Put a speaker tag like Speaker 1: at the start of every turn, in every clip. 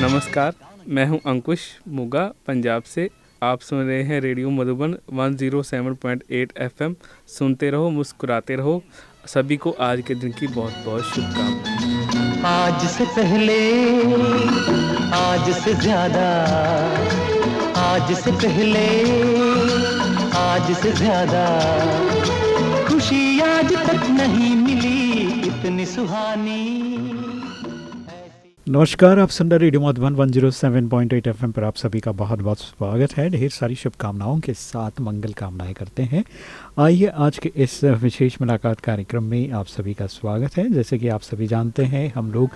Speaker 1: नमस्कार, मैं हूँ अंकुश मुगा, पंजाब से। आप सुन रहे हैं रेडियो मधुबन 107.8 एफएम। सुनते रहो, मुस्कुराते रहो। सभी को आज के दिन की बहुत बहुत शुभकामनाएँ।
Speaker 2: आज से पहले, आज से ज़्यादा, आज से पहले, आज से ज़्यादा। खुशी आज तक नहीं मिली, इतनी सुहानी।
Speaker 3: नमस्कार, आप सुन रहे रेडियो मधुबन 107.8 एफएम पर आप सभी का बहुत बहुत स्वागत है। ढेर सारी शुभकामनाओं के साथ मंगल कामनाएँ करते हैं। आइए आज के इस विशेष मुलाकात कार्यक्रम में आप सभी का स्वागत है। जैसे कि आप सभी जानते हैं, हम लोग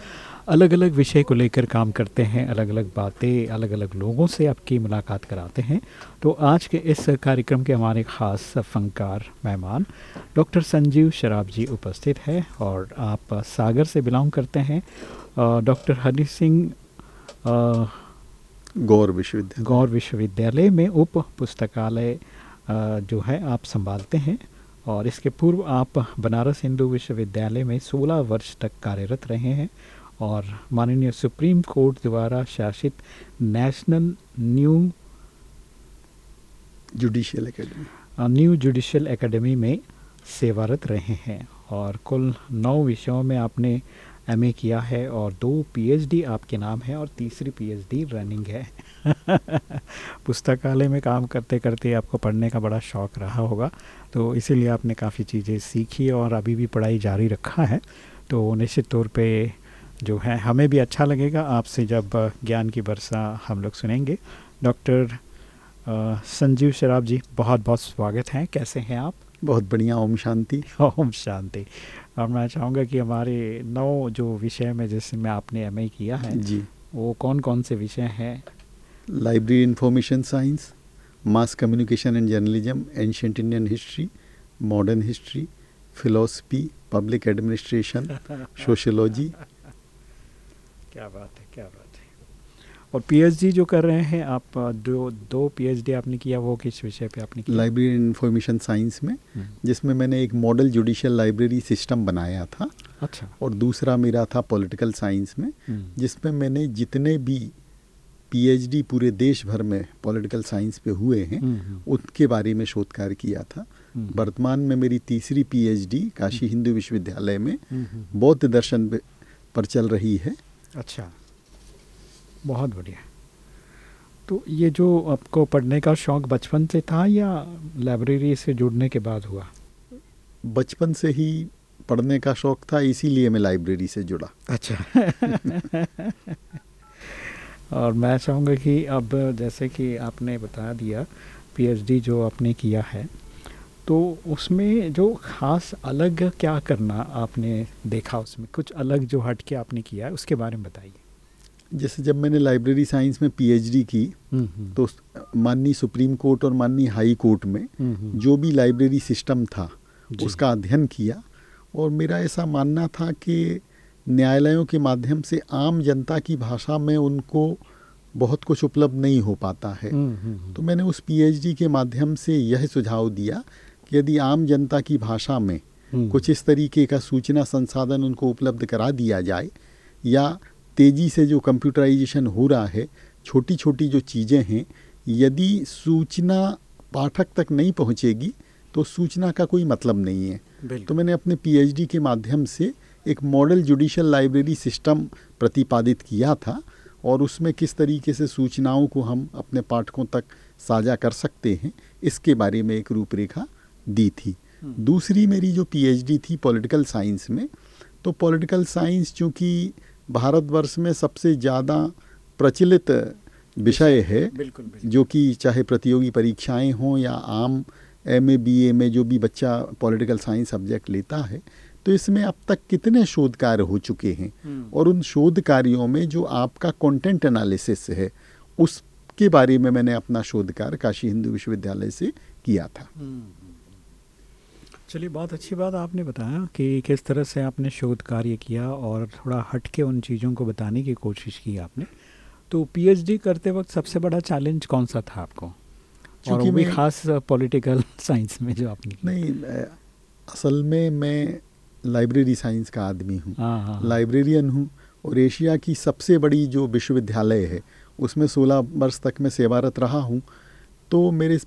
Speaker 3: अलग अलग विषय को लेकर काम करते हैं अलग अलग बातें अलग अलग लोगों से आपकी मुलाकात कराते हैं। तो आज के इस कार्यक्रम के हमारे ख़ास फनकार मेहमान डॉक्टर संजीव शराब जी उपस्थित है और आप सागर से बिलोंग करते हैं। डॉक्टर हरि सिंह
Speaker 4: गौर विश्वविद्यालय
Speaker 3: गौर विश्वविद्यालय में उप पुस्तकालय जो है आप संभालते हैं। और इसके पूर्व आप बनारस हिंदू विश्वविद्यालय में 16 वर्ष तक कार्यरत रहे हैं। और माननीय सुप्रीम कोर्ट द्वारा शासित national new
Speaker 4: judicial academy
Speaker 3: new judicial academy में सेवारत रहे हैं। और कुल नौ विषयों में आपने एमए किया है और दो पीएचडी आपके नाम है और तीसरी पीएचडी रनिंग है। पुस्तकालय में काम करते करते आपको पढ़ने का बड़ा शौक़ रहा होगा। तो इसीलिए आपने काफ़ी चीज़ें सीखी और अभी भी पढ़ाई जारी रखा है। तो निश्चित तौर पे जो है हमें भी अच्छा लगेगा आपसे जब ज्ञान की वर्षा हम लोग सुनेंगे। डॉक्टर संजीव शराब जी बहुत बहुत स्वागत है। कैसे हैं आप?
Speaker 4: बहुत बढ़िया ओम शांति।
Speaker 3: ओम शांति। और मैं चाहूँगा कि हमारे नौ जो विषय में जिसमें आपने एमए किया है
Speaker 4: जी।
Speaker 3: वो कौन कौन से विषय हैं?
Speaker 4: Library information science mass communication and journalism ancient Indian history modern history philosophy public administration sociology
Speaker 3: क्या बात है क्या बात है। और पीएचडी जो कर रहे हैं आप दो दो पीएचडी आपने किया वो किस विषय पे आपने किया?
Speaker 4: लाइब्रेरी इंफॉर्मेशन साइंस में जिसमें मैंने एक मॉडल जुडिशियल लाइब्रेरी सिस्टम बनाया था।
Speaker 3: अच्छा।
Speaker 4: और दूसरा मेरा था पॉलिटिकल साइंस में जिसमें मैंने जितने भी पीएचडी पूरे देश भर में पॉलिटिकल साइंस पे हुए हैं उनके बारे में शोध कार्य किया था। वर्तमान में मेरी तीसरी पीएचडी काशी हिंदू विश्वविद्यालय में बौद्ध दर्शन पर चल रही है।
Speaker 3: अच्छा। बहुत बढ़िया। तो ये जो आपको पढ़ने का शौक़ बचपन से था या लाइब्रेरी से जुड़ने के बाद हुआ?
Speaker 4: बचपन से ही पढ़ने का शौक़ था इसीलिए मैं लाइब्रेरी से जुड़ा।
Speaker 3: अच्छा। और मैं चाहूँगा कि अब जैसे कि आपने बता दिया पीएचडी जो आपने किया है तो उसमें जो ख़ास अलग क्या करना आपने देखा उसमें? कुछ अलग जो हट के आपने किया है उसके बारे में बताइए।
Speaker 4: जैसे जब मैंने लाइब्रेरी साइंस में पीएचडी की तो माननीय सुप्रीम कोर्ट और माननीय हाई कोर्ट में जो भी लाइब्रेरी सिस्टम था उसका अध्ययन किया। और मेरा ऐसा मानना था कि न्यायालयों के माध्यम से आम जनता की भाषा में उनको बहुत कुछ उपलब्ध नहीं हो पाता है। तो मैंने उस पीएचडी के माध्यम से यह सुझाव दिया कि यदि आम जनता की भाषा में कुछ इस तरीके का सूचना संसाधन उनको उपलब्ध करा दिया जाए या तेज़ी से जो कंप्यूटराइजेशन हो रहा है छोटी छोटी जो चीज़ें हैं यदि सूचना पाठक तक नहीं पहुंचेगी तो सूचना का कोई मतलब नहीं है। तो मैंने अपने पीएचडी के माध्यम से एक मॉडल जुडिशल लाइब्रेरी सिस्टम प्रतिपादित किया था और उसमें किस तरीके से सूचनाओं को हम अपने पाठकों तक साझा कर सकते हैं इसके बारे में एक रूपरेखा दी थी। दूसरी मेरी जो पीएचडी थी पॉलिटिकल साइंस में तो पॉलिटिकल साइंस चूँकि भारतवर्ष में सबसे ज़्यादा प्रचलित विषय है
Speaker 3: बिल्कुल, बिल्कुल।
Speaker 4: जो कि चाहे प्रतियोगी परीक्षाएँ हों या आम एम ए बी ए में जो भी बच्चा पॉलिटिकल साइंस सब्जेक्ट लेता है तो इसमें अब तक कितने शोध कार्य हो चुके हैं? और उन शोध कार्यों में जो आपका कंटेंट एनालिसिस है उसके बारे में मैंने अपना शोध कार्य काशी हिंदू विश्वविद्यालय से किया था।
Speaker 3: चलिए बहुत अच्छी बात आपने बताया कि किस तरह से आपने शोध कार्य किया और थोड़ा हट के उन चीज़ों को बताने की कोशिश की आपने। तो पीएचडी करते वक्त सबसे बड़ा चैलेंज कौन सा था आपको? और वो भी खास पॉलिटिकल साइंस में जो आपने
Speaker 4: नहीं असल में मैं लाइब्रेरी साइंस का आदमी हूँ।
Speaker 3: हाँ हाँ
Speaker 4: लाइब्रेरियन हूँ और एशिया की सबसे बड़ी जो विश्वविद्यालय है उसमें 16 वर्ष तक मैं सेवारत रहा हूँ। तो मेरे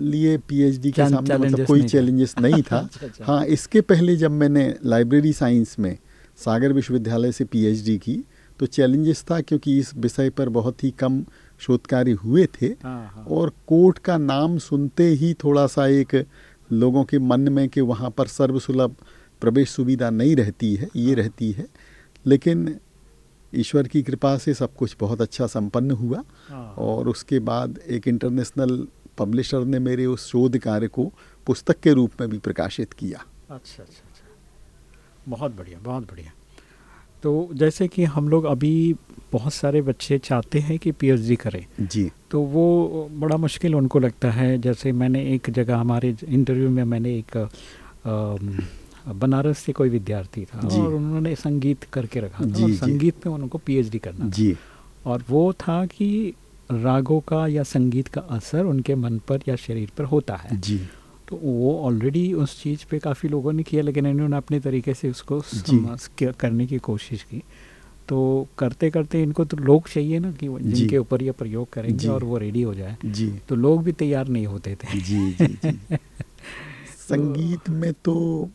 Speaker 4: लिए पीएचडी के सामने मतलब कोई चैलेंजेस नहीं था अच्छा, अच्छा। हाँ इसके पहले जब मैंने लाइब्रेरी साइंस में सागर विश्वविद्यालय से पीएचडी की तो चैलेंजेस था क्योंकि इस विषय पर बहुत ही कम शोध कार्य हुए थे हाँ, हाँ। और कोर्ट का नाम सुनते ही थोड़ा सा एक लोगों के मन में कि वहाँ पर सर्वसुलभ प्रवेश सुविधा नहीं रहती है ये हाँ। रहती है लेकिन ईश्वर की कृपा से सब कुछ बहुत अच्छा संपन्न हुआ और उसके बाद एक इंटरनेशनल पब्लिशर ने मेरे उस शोध कार्य को पुस्तक के रूप में भी प्रकाशित किया।
Speaker 3: अच्छा अच्छा अच्छा। बहुत बढ़िया बहुत बढ़िया। तो जैसे कि हम लोग अभी बहुत सारे बच्चे चाहते हैं कि पीएचडी करें।
Speaker 4: जी।
Speaker 3: तो वो बड़ा मुश्किल उनको लगता है। जैसे मैंने एक जगह हमारे इंटरव्यू में मैंने एक बनारस से कोई विद्यार्थी था और उन्होंने संगीत करके रखा था। और संगीत में उनको पीएचडी करना
Speaker 4: जी।
Speaker 3: और वो था कि रागों का या संगीत का असर उनके मन पर या शरीर पर होता है।
Speaker 4: जी।
Speaker 3: तो वो ऑलरेडी उस चीज़ पे काफ़ी लोगों ने किया लेकिन इन्होंने अपने तरीके से उसको करने की कोशिश की। तो करते करते इनको तो लोग चाहिए ना कि जिनके ऊपर ये प्रयोग करेंगे और वो रेडी हो जाए।
Speaker 4: जी।
Speaker 3: तो लोग भी तैयार नहीं होते थे।
Speaker 4: जी जी, जी। संगीत में तो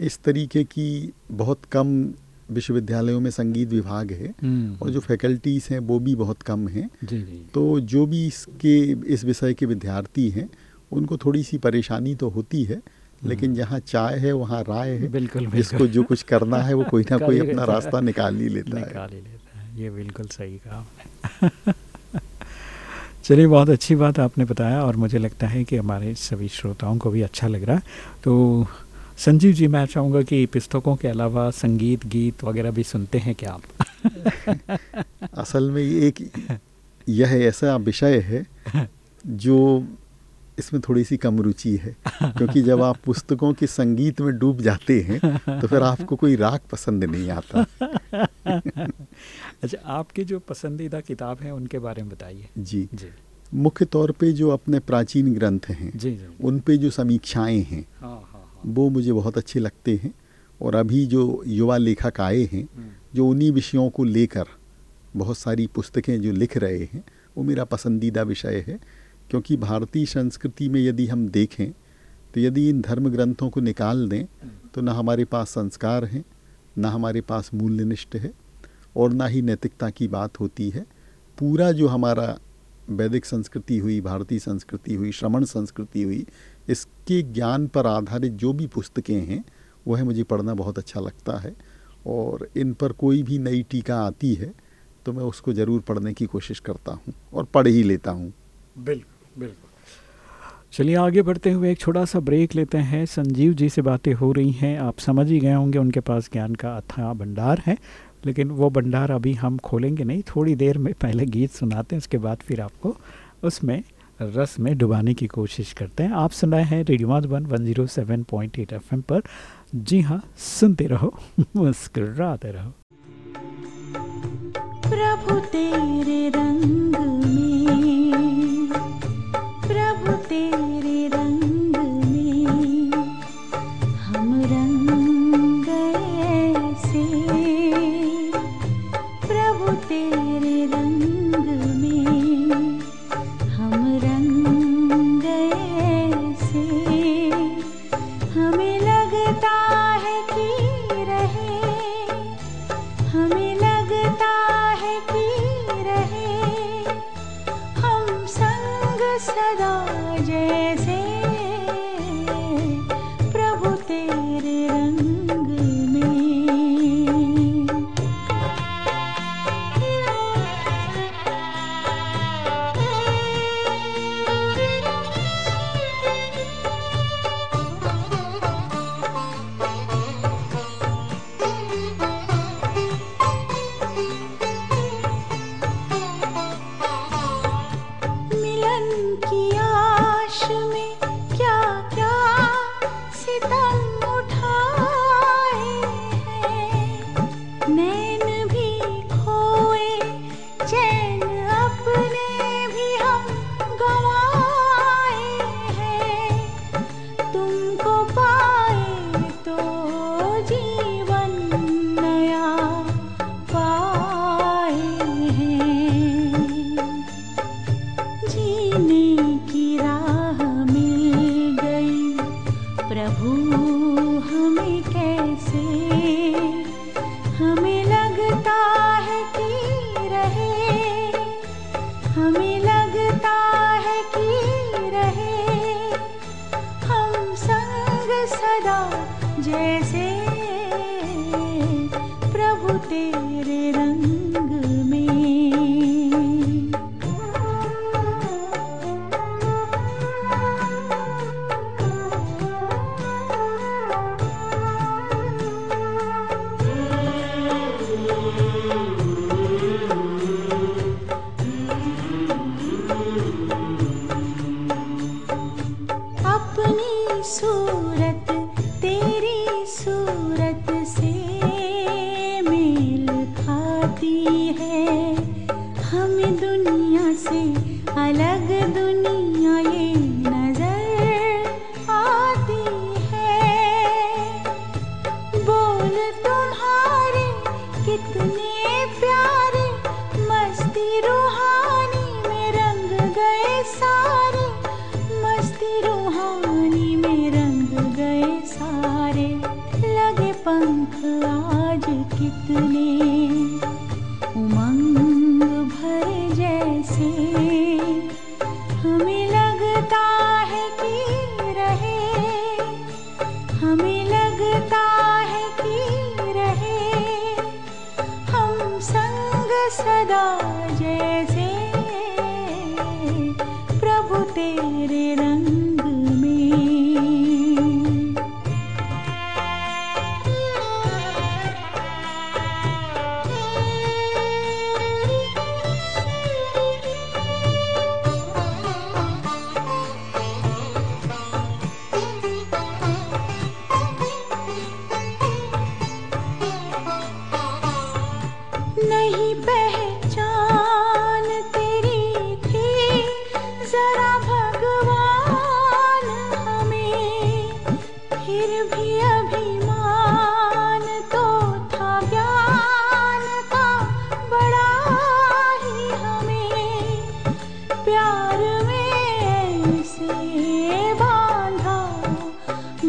Speaker 4: इस तरीके की बहुत कम विश्वविद्यालयों में संगीत विभाग है हम्म। और जो फैकल्टीज हैं वो भी बहुत कम हैं। तो जो भी इसके इस विषय के विद्यार्थी हैं उनको थोड़ी सी परेशानी तो होती है लेकिन हम्म। जहाँ चाय है वहाँ राय है।
Speaker 3: बिल्कुल
Speaker 4: जिसको जो कुछ करना है वो कोई ना कोई अपना रास्ता निकाल ही लेता
Speaker 3: है। निकाल ही लेता है। ये बिल्कुल सही कहा चलिए बहुत अच्छी बात आपने बताया और मुझे लगता है कि हमारे सभी श्रोताओं को भी अच्छा लग रहा है। तो संजीव जी मैं चाहूँगा कि पुस्तकों के अलावा संगीत गीत वगैरह भी सुनते हैं क्या आप?
Speaker 4: असल में एक यह ऐसा विषय है जो इसमें थोड़ी सी कम रुचि है क्योंकि जब आप पुस्तकों के संगीत में डूब जाते हैं तो फिर आपको कोई राग पसंद नहीं आता।
Speaker 3: अच्छा आपकी जो पसंदीदा किताब है उनके बारे में बताइए।
Speaker 4: जी। जी। मुख्य तौर पे जो अपने प्राचीन ग्रंथ हैं
Speaker 3: जी, जी
Speaker 4: उन पे जो समीक्षाएँ हाँ। वो मुझे बहुत अच्छे लगते हैं और अभी जो युवा लेखक आए हैं। जो उन्हीं विषयों को लेकर बहुत सारी पुस्तकें जो लिख रहे हैं, वो मेरा पसंदीदा विषय है क्योंकि भारतीय संस्कृति में यदि हम देखें तो यदि इन धर्म ग्रंथों को निकाल दें तो ना हमारे पास संस्कार हैं, ना हमारे पास मूल्यनिष्ठ है, और ना ही नैतिकता की बात होती है पूरा जो हमारा वैदिक संस्कृति हुई, भारतीय संस्कृति हुई श्रमण संस्कृति हुई इसके ज्ञान पर आधारित जो भी पुस्तकें हैं, वह मुझे पढ़ना बहुत अच्छा लगता है और इन पर कोई भी नई टीका आती है तो मैं उसको ज़रूर पढ़ने की कोशिश करता हूँ और पढ़ ही लेता हूँ।
Speaker 3: बिल्कुल बिल्कुल। चलिए आगे बढ़ते हुए एक छोटा सा ब्रेक लेते हैं। संजीव जी से बातें हो रही हैं, आप समझ ही गए होंगे, उनके पास ज्ञान का अथा भंडार है, लेकिन वो भंडार अभी हम खोलेंगे नहीं, थोड़ी देर में पहले गीत सुनाते हैं, उसके बाद फिर आपको उसमें रस में डुबाने की कोशिश करते हैं। आप सुन रहे हैं radio one one zero seven point eight F M पर। जी हाँ सुनते रहो, मुस्कुराते रहो।
Speaker 5: प्रभु तेरे रंग हमें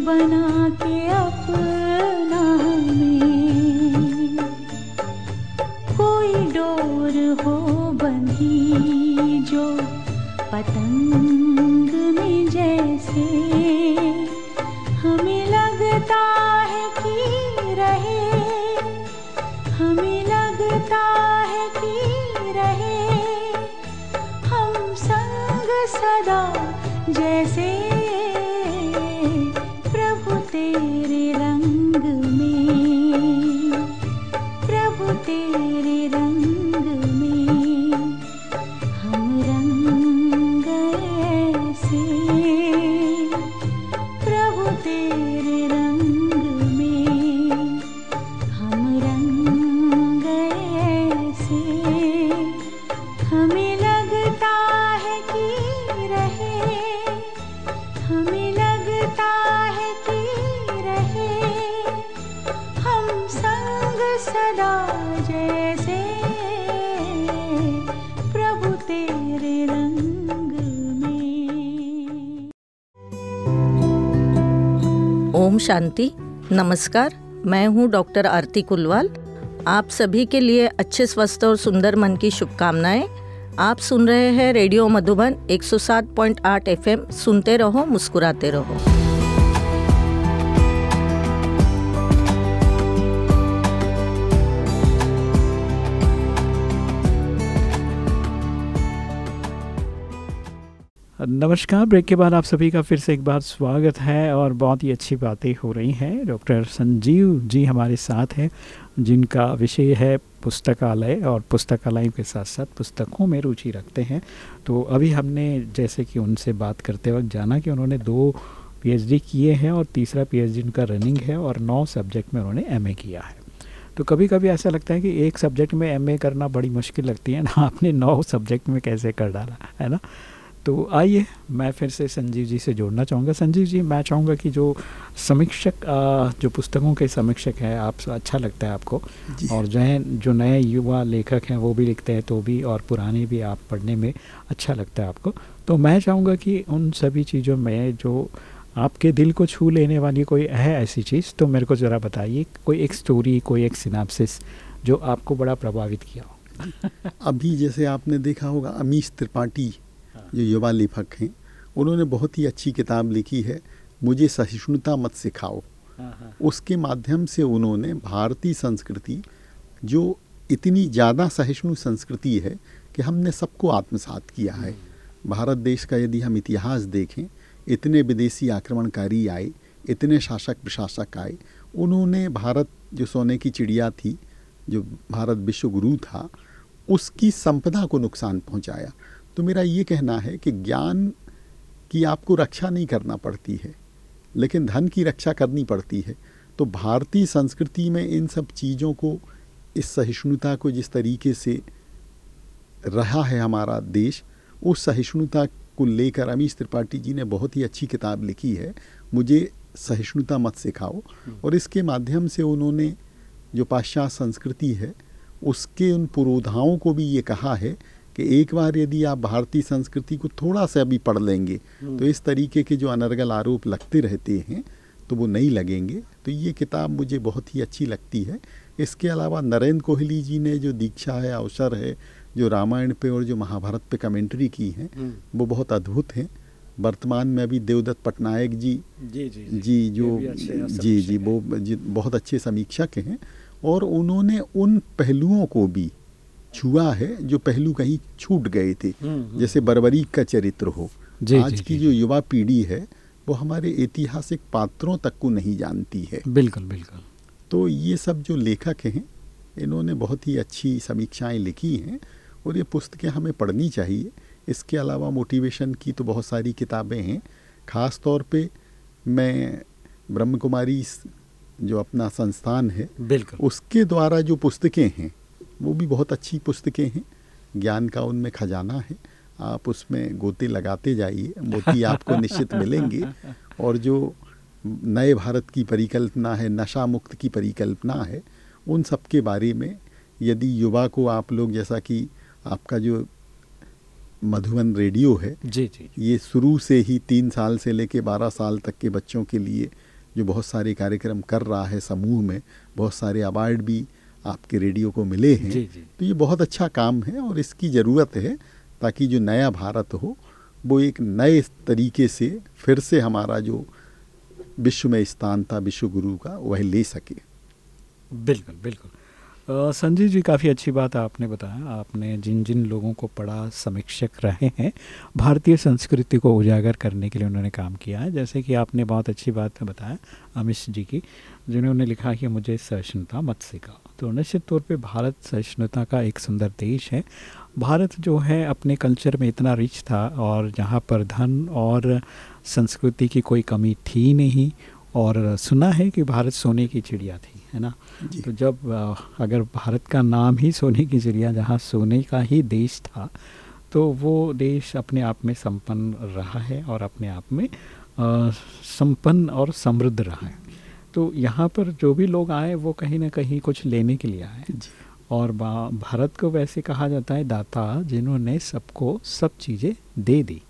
Speaker 5: बना के अपना कोई डोर हो बंधी जो पतंग सदा जैसे प्रभु तेरे रंग
Speaker 6: ओम शांति, नमस्कार, मैं हूँ डॉक्टर आरती कुलवाल। आप सभी के लिए अच्छे, स्वस्थ और सुंदर मन की शुभकामनाएँ। आप सुन रहे हैं रेडियो मधुबन 107.8 एफएम। सुनते रहो, मुस्कुराते रहो।
Speaker 3: नमस्कार, ब्रेक के बाद आप सभी का फिर से एक बार स्वागत है और बहुत ही अच्छी बातें हो रही हैं। डॉक्टर संजीव जी हमारे साथ हैं, जिनका विषय है पुस्तकालय और पुस्तकालयों के साथ साथ पुस्तकों में रुचि रखते हैं। तो अभी हमने, जैसे कि उनसे बात करते वक्त जाना कि उन्होंने दो पीएचडी किए हैं और तीसरा पीएचडी उनका रनिंग है और नौ सब्जेक्ट में उन्होंने एमए किया है। तो कभी कभी ऐसा लगता है कि एक सब्जेक्ट में एमए करना बड़ी मुश्किल लगती है ना, आपने नौ सब्जेक्ट में कैसे कर डाला, है ना? तो आइए मैं फिर से संजीव जी से जोड़ना चाहूँगा। संजीव जी मैं चाहूँगा कि जो समीक्षक जो पुस्तकों के समीक्षक हैं आप अच्छा लगता है आपको। और जो है जो नए युवा लेखक हैं वो भी लिखते हैं तो भी और पुराने भी आप पढ़ने में अच्छा लगता है आपको। तो मैं चाहूँगा कि उन सभी चीज़ों में जो आपके दिल को छू लेने वाली कोई है ऐसी चीज़ तो मेरे को ज़रा बताइए कोई एक स्टोरी कोई एक सिनापसिस जो आपको बड़ा प्रभावित किया हो।
Speaker 4: अभी जैसे आपने देखा होगा अमीश त्रिपाठी जो युवा लेखक हैं। उन्होंने बहुत ही अच्छी किताब लिखी है मुझे सहिष्णुता मत सिखाओ। उसके माध्यम से उन्होंने भारतीय संस्कृति जो इतनी ज़्यादा सहिष्णु संस्कृति है कि हमने सबको आत्मसात किया है। भारत देश का यदि हम इतिहास देखें इतने विदेशी आक्रमणकारी आए इतने शासक प्रशासक आए उन्होंने भारत जो सोने की चिड़िया थी जो भारत विश्वगुरु था उसकी संपदा को नुकसान पहुँचाया। तो मेरा ये कहना है कि ज्ञान की आपको रक्षा नहीं करना पड़ती है लेकिन धन की रक्षा करनी पड़ती है। तो भारतीय संस्कृति में इन सब चीज़ों को इस सहिष्णुता को जिस तरीके से रहा है हमारा देश उस सहिष्णुता को लेकर अमीश त्रिपाठी जी ने बहुत ही अच्छी किताब लिखी है। मुझे सहिष्णुता मत सिखाओ। और इसके माध्यम से उन्होंने जो पाश्चात्य संस्कृति है उसके उन पुरोधाओं को भी ये कहा है कि एक बार यदि आप भारतीय संस्कृति को थोड़ा सा अभी पढ़ लेंगे तो इस तरीके के जो अनर्गल आरोप लगते रहते हैं तो वो नहीं लगेंगे। तो ये किताब मुझे बहुत ही अच्छी लगती है। इसके अलावा नरेंद्र कोहली जी ने जो दीक्षा है अवसर है जो रामायण पे और जो महाभारत पे कमेंट्री की है वो बहुत अद्भुत हैं। वर्तमान में अभी देवदत्त पटनायक जी
Speaker 3: जी जी
Speaker 4: जी। जो जी जी वो जी, बहुत अच्छे समीक्षक हैं। और उन्होंने उन पहलुओं को भी छुआ है जो पहलू कहीं छूट गए थे जैसे बर्बरीक का चरित्र हो।
Speaker 3: जी,
Speaker 4: आज
Speaker 3: जी,
Speaker 4: की
Speaker 3: जी।
Speaker 4: जो युवा पीढ़ी है वो हमारे ऐतिहासिक पात्रों तक को नहीं जानती है।
Speaker 3: बिल्कुल बिल्कुल।
Speaker 4: तो ये सब जो लेखक हैं इन्होंने बहुत ही अच्छी समीक्षाएँ लिखी हैं और ये पुस्तकें हमें पढ़नी चाहिए। इसके अलावा मोटिवेशन की तो बहुत सारी किताबें हैं। ख़ास तौर पे मैं ब्रह्म कुमारी जो अपना संस्थान है
Speaker 3: बिल्कुल।
Speaker 4: उसके द्वारा जो पुस्तकें हैं वो भी बहुत अच्छी पुस्तकें हैं। ज्ञान का उनमें खजाना है। आप उसमें गोते लगाते जाइए मोती आपको निश्चित मिलेंगे। और जो नए भारत की परिकल्पना है नशा मुक्त की परिकल्पना है उन सब के बारे में यदि युवा को आप लोग जैसा कि आपका जो मधुबन रेडियो है
Speaker 3: जी जी।
Speaker 4: ये शुरू से ही तीन साल से लेके बारह साल तक के बच्चों के लिए जो बहुत सारे कार्यक्रम कर रहा है समूह में बहुत सारे अवार्ड भी आपके रेडियो को मिले हैं
Speaker 3: जी, जी।
Speaker 4: तो ये बहुत अच्छा काम है और इसकी ज़रूरत है ताकि जो नया भारत हो वो एक नए तरीके से फिर से हमारा जो विश्व में स्थान था विश्व गुरु का वह ले सके
Speaker 3: बिल्कुल बिल्कुल संजीव जी, काफ़ी अच्छी बात आपने बताया। आपने जिन जिन लोगों को पढ़ा, समीक्षक रहे हैं, भारतीय संस्कृति को उजागर करने के लिए उन्होंने काम किया है। जैसे कि आपने बहुत अच्छी बात बताया अमिश जी की, जिन्होंने लिखा कि मुझे सहिष्णुता मत सिखाओ। तो निश्चित तौर पे भारत सहिष्णुता का एक सुंदर देश है। भारत जो है, अपने कल्चर में इतना रिच था और जहाँ पर धन और संस्कृति की कोई कमी थी नहीं। और सुना है कि भारत सोने की चिड़िया थी। है ना? तो जब अगर भारत का नाम ही सोने की चिड़िया जहाँ सोने का ही देश था तो वो देश अपने आप में संपन्न रहा है और अपने आप में संपन्न और समृद्ध रहा है। तो यहाँ पर जो भी लोग आए वो कहीं ना कहीं कुछ लेने के लिए आए। और भारत को वैसे कहा जाता है दाता जिन्होंने सबको सब चीज़ें दे दी।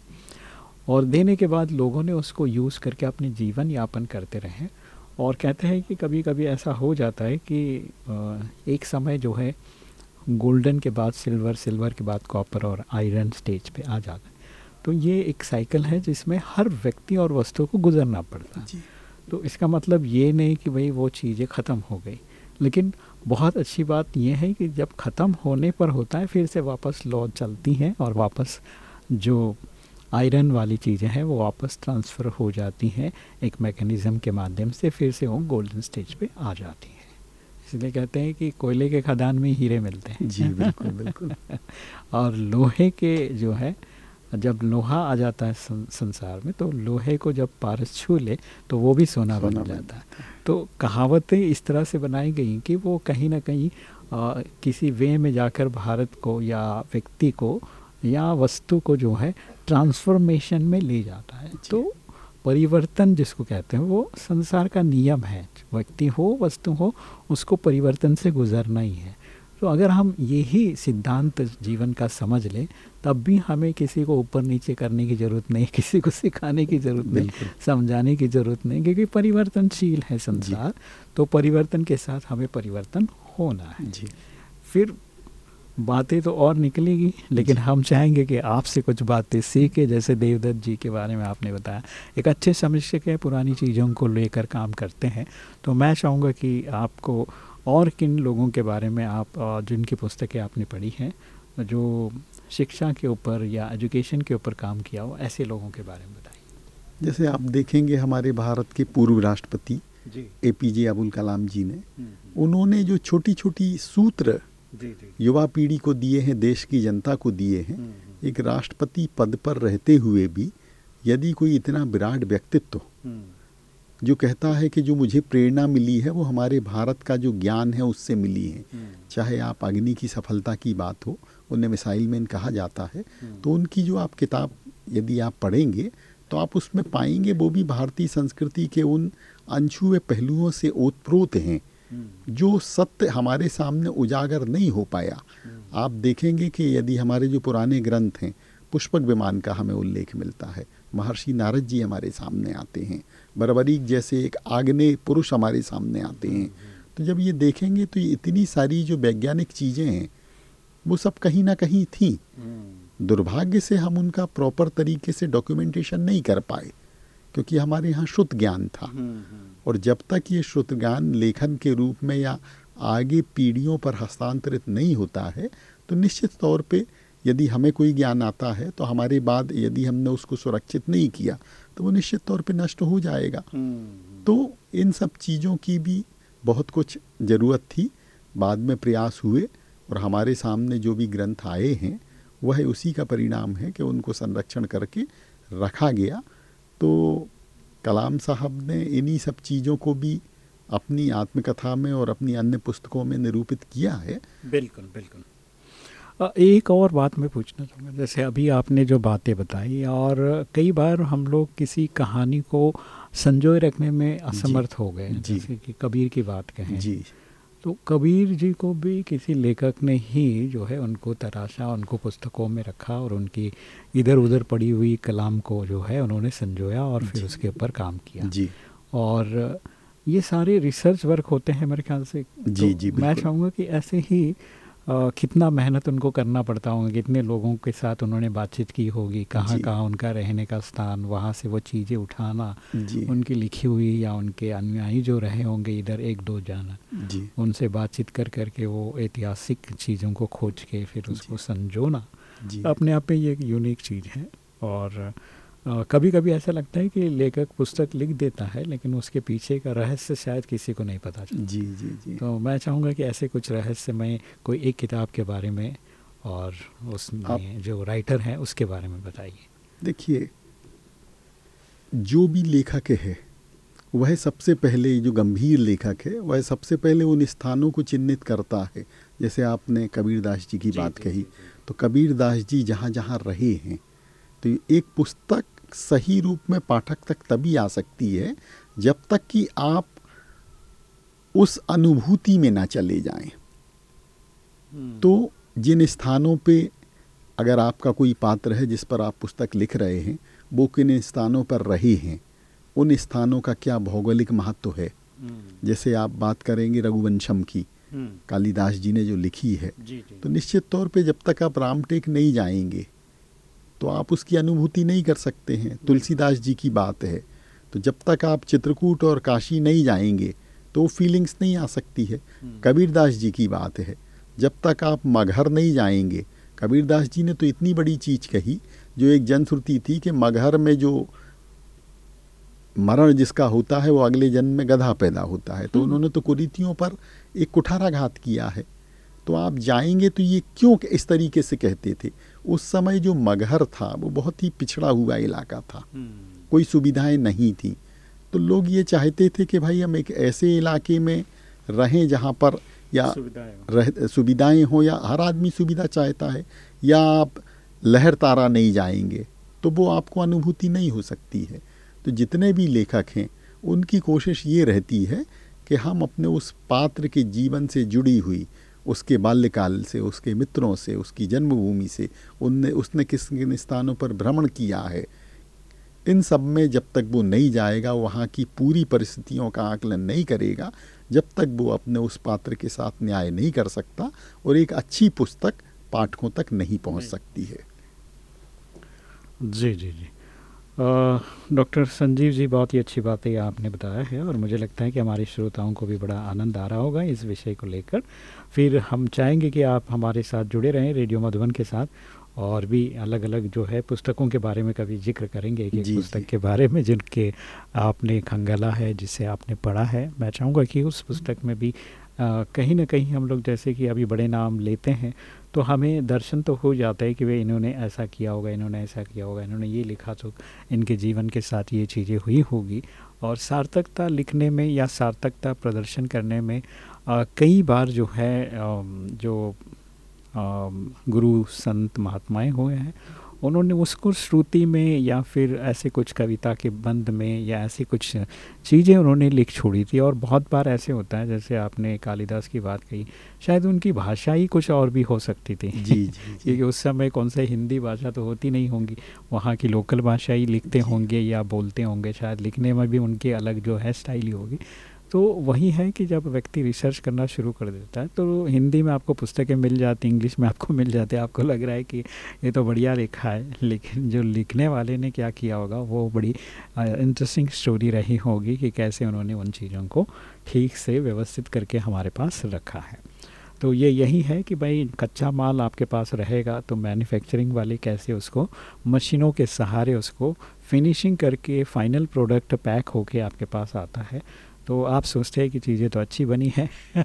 Speaker 3: और देने के बाद लोगों ने उसको यूज़ करके अपने जीवन यापन करते रहे। और कहते हैं कि कभी कभी ऐसा हो जाता है कि एक समय जो है गोल्डन के बाद सिल्वर सिल्वर के बाद कॉपर और आयरन स्टेज पे आ जाता है। तो ये एक साइकिल है जिसमें हर व्यक्ति और वस्तु को गुजरना पड़ता है। तो इसका मतलब ये नहीं कि भाई वो चीज़ें ख़त्म हो गई। लेकिन बहुत अच्छी बात यह है कि जब ख़त्म होने पर होता है फिर से वापस लॉ चलती हैं और वापस जो आयरन वाली चीज़ें हैं वो वापस ट्रांसफ़र हो जाती हैं एक मैकेनिज़्म के माध्यम से फिर से वो गोल्डन स्टेज पे आ जाती हैं। इसलिए कहते हैं कि कोयले के खदान में हीरे मिलते हैं।
Speaker 4: जी बिल्कुल बिल्कुल।
Speaker 3: और लोहे के जो है जब लोहा आ जाता है सं- संसार में तो लोहे को जब पारस छू ले तो वो भी सोना बन
Speaker 4: सोना बन
Speaker 3: जाता है। तो कहावतें इस तरह से बनाई गई कि वो कहीं ना कहीं आ, किसी वे में जाकर भारत को या व्यक्ति को या वस्तु को जो है ट्रांसफॉर्मेशन में ले जाता है। तो परिवर्तन जिसको कहते हैं वो संसार का नियम है। व्यक्ति हो वस्तु हो उसको परिवर्तन से गुजरना ही है। तो अगर हम यही सिद्धांत जीवन का समझ लें तब भी हमें किसी को ऊपर नीचे करने की ज़रूरत नहीं किसी को सिखाने की ज़रूरत नहीं समझाने की ज़रूरत नहीं क्योंकि परिवर्तनशील है संसार। तो परिवर्तन के साथ हमें परिवर्तन होना है।
Speaker 4: जी।
Speaker 3: फिर बातें तो और निकलेगी लेकिन हम चाहेंगे कि आपसे कुछ बातें सीखे जैसे देवदत्त जी के बारे में आपने बताया। एक अच्छे समीक्षक है पुरानी चीज़ों को लेकर काम करते हैं। तो मैं चाहूँगा कि आपको और किन लोगों के बारे में आप जिनकी पुस्तकें आपने पढ़ी हैं जो शिक्षा के ऊपर या एजुकेशन के ऊपर काम किया हो ऐसे लोगों के बारे में बताइए।
Speaker 4: जैसे आप देखेंगे हमारे भारत के पूर्व राष्ट्रपति
Speaker 3: जी।
Speaker 4: ए पी जे अबुल कलाम जी ने उन्होंने जो छोटी छोटी सूत्र युवा पीढ़ी को दिए हैं देश की जनता को दिए हैं। एक राष्ट्रपति पद पर रहते हुए भी यदि कोई इतना विराट व्यक्तित्व जो कहता है कि जो मुझे प्रेरणा मिली है वो हमारे भारत का जो ज्ञान है उससे मिली है। चाहे आप अग्नि की सफलता की बात हो उन्हें मिसाइल मैन कहा जाता है तो उनकी जो आप किताब यदि आप पढ़ेंगे तो आप उसमें पाएँगे वो भी भारतीय संस्कृति के उन अनछुए पहलुओं से ओतप्रोत हैं। जो सत्य हमारे सामने उजागर नहीं हो पाया। आप देखेंगे कि यदि हमारे जो पुराने ग्रंथ हैं, पुष्पक विमान का हमें उल्लेख मिलता है। महर्षि नारद जी हमारे सामने आते हैं। बरबरीक जैसे एक आग्ने पुरुष हमारे सामने आते हैं। तो जब ये देखेंगे तो ये इतनी सारी जो वैज्ञानिक चीज़ें हैं, वो सब कहीं ना कहीं थी। दुर्भाग्य से हम उनका प्रॉपर तरीके से डॉक्यूमेंटेशन नहीं कर पाए, क्योंकि हमारे यहाँ शुद्ध ज्ञान था। और जब तक ये ज्ञान लेखन के रूप में या आगे पीढ़ियों पर हस्तांतरित नहीं होता है तो निश्चित तौर पे यदि हमें कोई ज्ञान आता है तो हमारे बाद यदि हमने उसको सुरक्षित नहीं किया तो वो निश्चित तौर पे नष्ट हो जाएगा। तो इन सब चीज़ों की भी बहुत कुछ ज़रूरत थी बाद में प्रयास हुए और हमारे सामने जो भी ग्रंथ आए हैं वह उसी का परिणाम है कि उनको संरक्षण करके रखा गया। तो कलाम साहब ने इन्हीं सब चीज़ों को भी अपनी आत्मकथा में और अपनी अन्य पुस्तकों में निरूपित किया है।
Speaker 3: बिल्कुल बिल्कुल। एक और बात मैं पूछना चाहूँगा। जैसे अभी आपने जो बातें बताई और कई बार हम लोग किसी कहानी को संजोए रखने में असमर्थ हो गए जैसे कि कबीर की बात कहें।
Speaker 4: जी।
Speaker 3: तो कबीर जी को भी किसी लेखक ने ही जो है उनको तराशा उनको पुस्तकों में रखा और उनकी इधर उधर पड़ी हुई कलाम को जो है उन्होंने संजोया और फिर उसके ऊपर काम किया।
Speaker 4: जी।
Speaker 3: और ये सारे रिसर्च वर्क होते हैं मेरे ख्याल से।
Speaker 4: जी,
Speaker 3: तो
Speaker 4: जी,
Speaker 3: मैं चाहूँगा कि ऐसे ही कितना मेहनत उनको करना पड़ता होगा कितने लोगों के साथ उन्होंने बातचीत की होगी कहाँ कहाँ उनका रहने का स्थान वहाँ से वो चीज़ें उठाना उनकी लिखी हुई या उनके अनुयायी जो रहे होंगे इधर एक दो जाना उनसे बातचीत कर करके वो ऐतिहासिक चीज़ों को खोज के फिर उसको संजोना। अपने आप में ये एक यूनिक चीज़ है और कभी कभी ऐसा लगता है कि लेखक पुस्तक लिख देता है लेकिन उसके पीछे का रहस्य शायद किसी को नहीं पता चलता
Speaker 4: जी जी जी।
Speaker 3: तो मैं चाहूँगा कि ऐसे कुछ रहस्यमय कोई एक किताब के बारे में और उसमें जो राइटर हैं उसके बारे में बताइए।
Speaker 4: देखिए जो भी लेखक है वह सबसे पहले जो गंभीर लेखक है वह सबसे पहले उन स्थानों को चिन्हित करता है। जैसे आपने कबीरदास जी की जी, बात जी, कही जी, तो कबीरदास जी जहाँ जहाँ रहे हैं तो एक पुस्तक सही रूप में पाठक तक तभी आ सकती है जब तक कि आप उस अनुभूति में ना चले जाएँ। तो जिन स्थानों पे अगर आपका कोई पात्र है जिस पर आप पुस्तक लिख रहे हैं वो किन स्थानों पर रहे हैं? उन स्थानों का क्या भौगोलिक महत्व है? जैसे आप बात करेंगे रघुवंशम की कालिदास जी ने जो लिखी है
Speaker 3: जी जी।
Speaker 4: तो निश्चित तौर पे जब तक आप रामटेक नहीं जाएँगे तो आप उसकी अनुभूति नहीं कर सकते हैं। तुलसीदास जी की बात है। तो जब तक आप चित्रकूट और काशी नहीं जाएँगे तो फीलिंग्स नहीं आ सकती है। कबीरदास जी की बात है। जब तक आप मगहर नहीं जाएँगे कबीरदास जी ने तो इतनी बड़ी चीज़ कही जो एक जनश्रुति थी कि मगहर में जो मरण जिसका होता है वो अगले जन्म में गधा पैदा होता है। तो उन्होंने तो कुरीतियों पर एक कुठाराघात किया है। तो आप जाएँगे तो ये क्यों इस तरीके से कहते थे? उस समय जो मगहर था वो बहुत ही पिछड़ा हुआ इलाका था। कोई सुविधाएँ नहीं थी। तो लोग ये चाहते थे कि भाई हम एक ऐसे इलाके में रहें जहाँ पर या रह सुविधाएँ हो या हर आदमी सुविधा चाहता है या आप लहर तारा नहीं जाएँगे तो वो आपको अनुभूति नहीं हो सकती है। तो जितने भी लेखक हैं उनकी कोशिश ये रहती है कि हम अपने उस पात्र के जीवन से जुड़ी हुई उसके बाल्यकाल से उसके मित्रों से उसकी जन्मभूमि से उनने उसने किस किन स्थानों पर भ्रमण किया है। इन सब में जब तक वो नहीं जाएगा वहाँ की पूरी परिस्थितियों का आकलन नहीं करेगा जब तक वो अपने उस पात्र के साथ न्याय नहीं कर सकता और एक अच्छी पुस्तक पाठकों तक नहीं पहुँच सकती है।
Speaker 3: जी जी जी। डॉक्टर संजीव जी बहुत ही अच्छी बातें आपने बताया है और मुझे लगता है कि हमारे श्रोताओं को भी बड़ा आनंद आ रहा होगा इस विषय को लेकर। फिर हम चाहेंगे कि आप हमारे साथ जुड़े रहें रेडियो मधुबन के साथ और भी अलग अलग जो है पुस्तकों के बारे में कभी ज़िक्र करेंगे एक एक पुस्तक के बारे में जिनके आपने खंगाला है जिसे आपने पढ़ा है। मैं चाहूँगा कि उस पुस्तक में भी कहीं ना कहीं हम लोग जैसे कि अभी बड़े नाम लेते हैं तो हमें दर्शन तो हो जाता है कि वे इन्होंने ऐसा किया होगा इन्होंने ऐसा किया होगा इन्होंने ये लिखा तो इनके जीवन के साथ ये चीज़ें हुई होगी। और सार्थकता लिखने में या सार्थकता प्रदर्शन करने में आ, कई बार जो है आ, जो आ, गुरु संत महात्माएँ हुए हैं उन्होंने उसको श्रुति में या फिर ऐसे कुछ कविता के बंद में या ऐसी कुछ चीज़ें उन्होंने लिख छोड़ी थी। और बहुत बार ऐसे होता है जैसे आपने कालिदास की बात कही शायद उनकी भाषा ही कुछ और भी हो सकती थी।
Speaker 4: जी जी जी।
Speaker 3: क्योंकि उस समय कौन सा हिंदी भाषा तो होती नहीं होंगी वहाँ की लोकल भाषा ही लिखते होंगे या बोलते होंगे शायद लिखने में भी उनकी अलग जो है स्टाइल ही होगी। तो वही है कि जब व्यक्ति रिसर्च करना शुरू कर देता है तो हिंदी में आपको पुस्तकें मिल जाती इंग्लिश में आपको मिल जाते हैं आपको लग रहा है कि ये तो बढ़िया लिखा है, लेकिन जो लिखने वाले ने क्या किया होगा, वो बड़ी इंटरेस्टिंग स्टोरी रही होगी कि कैसे उन्होंने उन चीज़ों को ठीक से व्यवस्थित करके हमारे पास रखा है। तो ये यही है कि भाई, कच्चा माल आपके पास रहेगा तो मैन्युफैक्चरिंग वाले कैसे उसको, मशीनों के सहारे उसको फिनिशिंग करके फाइनल प्रोडक्ट पैक होके आपके पास आता है तो आप सोचते हैं कि चीज़ें तो अच्छी बनी है।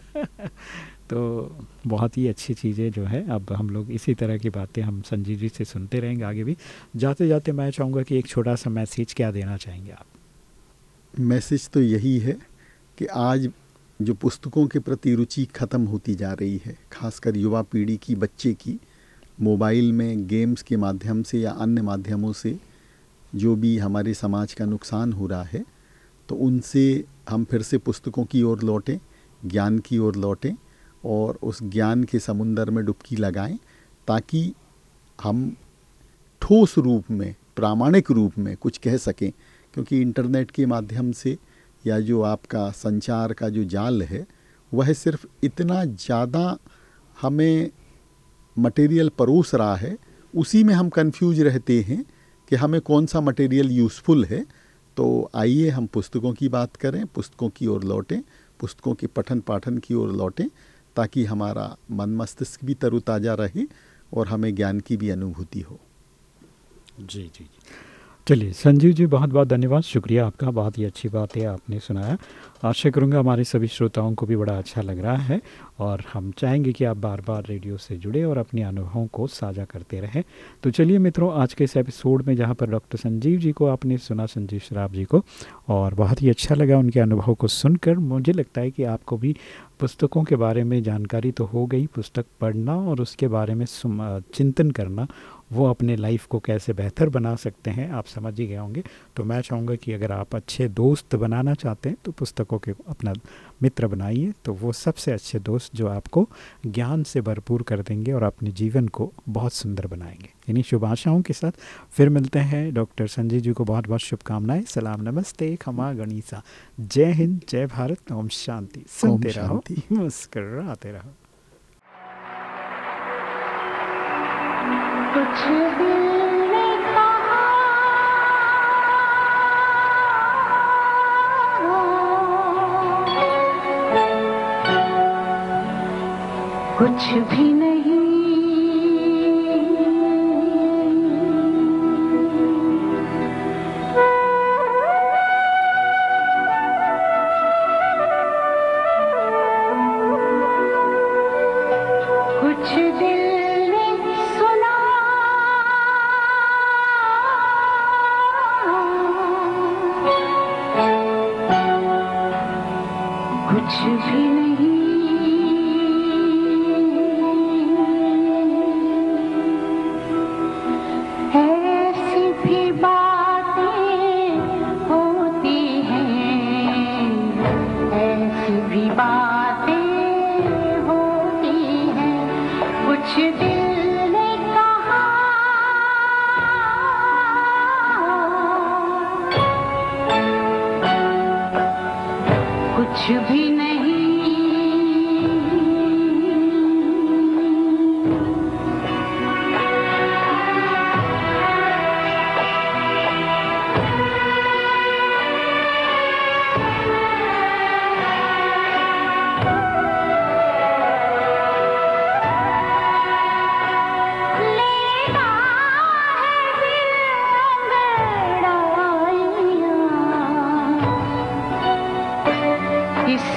Speaker 3: तो बहुत ही अच्छी चीज़ें जो है, अब हम लोग इसी तरह की बातें हम संजीव जी से सुनते रहेंगे आगे भी। जाते जाते मैं चाहूँगा कि एक छोटा सा मैसेज क्या देना चाहेंगे आप?
Speaker 4: मैसेज तो यही है कि आज जो पुस्तकों के प्रति रुचि खत्म होती जा रही है, खासकर युवा पीढ़ी की, बच्चे की, मोबाइल में, गेम्स के माध्यम से या अन्य माध्यमों से जो भी हमारे समाज का नुकसान हो रहा है तो उनसे हम फिर से पुस्तकों की ओर लौटें, ज्ञान की ओर लौटें और उस ज्ञान के समुंदर में डुबकी लगाएँ ताकि हम ठोस रूप में, प्रामाणिक रूप में कुछ कह सकें। क्योंकि इंटरनेट के माध्यम से या जो आपका संचार का जो जाल है, वह सिर्फ़ इतना ज़्यादा हमें मटेरियल परोस रहा है, उसी में हम कंफ्यूज रहते हैं कि हमें कौन सा मटेरियल यूज़फुल है तो आइए हम पुस्तकों की बात करें, पुस्तकों की ओर लौटें, पुस्तकों के पठन पाठन की ओर लौटें, ताकि हमारा मन मस्तिष्क भी तरोताज़ा रहे और हमें ज्ञान की भी अनुभूति हो।
Speaker 3: जी जी जी। चलिए, संजीव जी, बहुत बहुत धन्यवाद। शुक्रिया आपका, बहुत ही अच्छी बात है, आपने सुनाया। आशा करूँगा हमारे सभी श्रोताओं को भी बड़ा अच्छा लग रहा है और हम चाहेंगे कि आप बार बार रेडियो से जुड़े और अपने अनुभवों को साझा करते रहें। तो चलिए मित्रों, आज के इस एपिसोड में जहाँ पर डॉक्टर संजीव जी को आपने सुना, संजीव शराब जी को, और बहुत ही अच्छा लगा उनके अनुभव को सुनकर। मुझे लगता है कि आपको भी पुस्तकों के बारे में जानकारी तो हो गई, पुस्तक पढ़ना और उसके बारे में चिंतन करना वो अपने लाइफ को कैसे बेहतर बना सकते हैं आप समझ ही गए होंगे। तो मैं चाहूँगा कि अगर आप अच्छे दोस्त बनाना चाहते हैं तो पुस्तकों के अपना मित्र बनाइए। तो वो सबसे अच्छे दोस्त जो आपको ज्ञान से भरपूर कर देंगे और अपने जीवन को बहुत सुंदर बनाएँगे। इन्हीं शुभ आशाओं के साथ फिर मिलते हैं। डॉक्टर संजय जी को बहुत बहुत शुभकामनाएँ। सलाम नमस्ते खमा गणिसा। जय हिंद जय भारत। ओम शांति। सुनते रहो। मुस्कराते रहो।
Speaker 5: कुछ भी नहीं कुछ दिल कुछ भी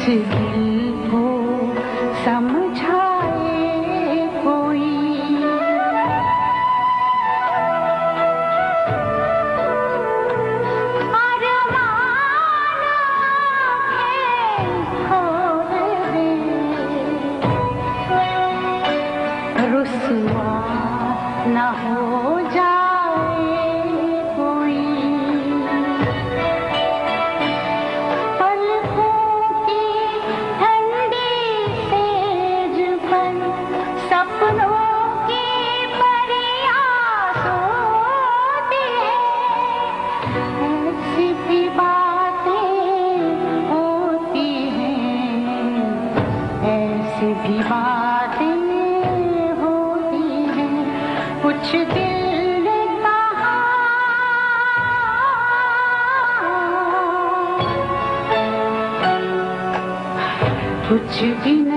Speaker 5: दिल कुछ भी